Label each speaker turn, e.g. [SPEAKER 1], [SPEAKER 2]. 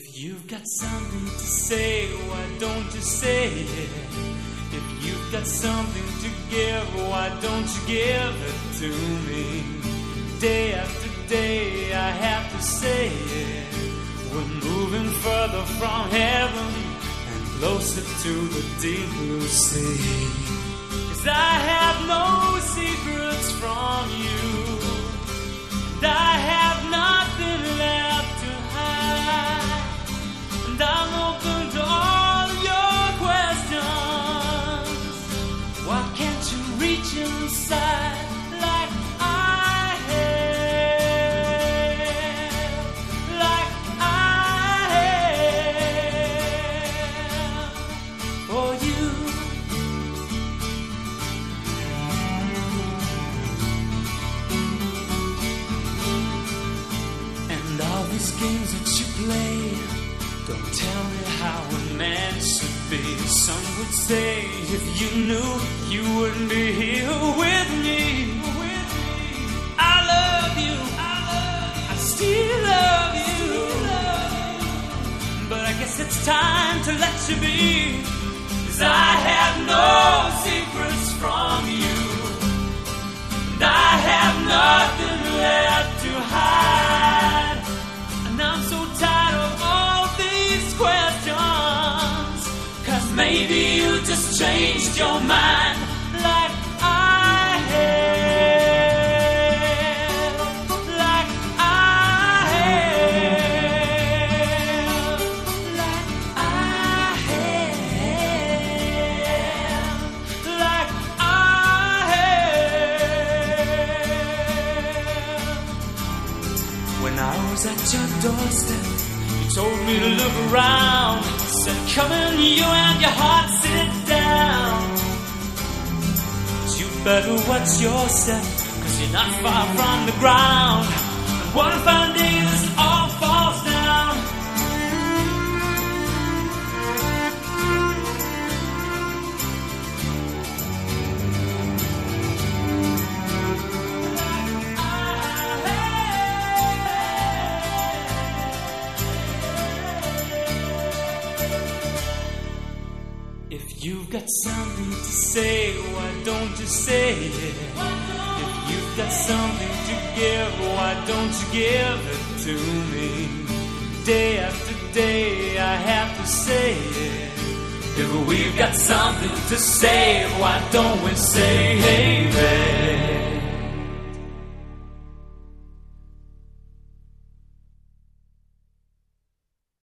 [SPEAKER 1] If you've got something to say, why don't you say it? If you've got something to give, why don't you give it to me? Day after day, I have to say it. We're moving further from heaven and closer to the deep blue sea. Cause I have no secrets from you. These games that you play don't tell me how be. Some would say if you knew, you wouldn't be here with me. I love you. I still love you. But I guess it's time to let you be. Cause I have no secrets maybe you just changed your mind like I have. Like I have. Like I have. Like I have. When I was at your doorstep, told me to look around. Said, come in, you and your heart, sit down. You better watch yourself, cause you're not far from the ground. And one fine day, you've got something to say, why don't you say it? If you've got something to give, why don't you give it to me? Day after day, I have to say it. If we've got something to say, why don't we say, hey?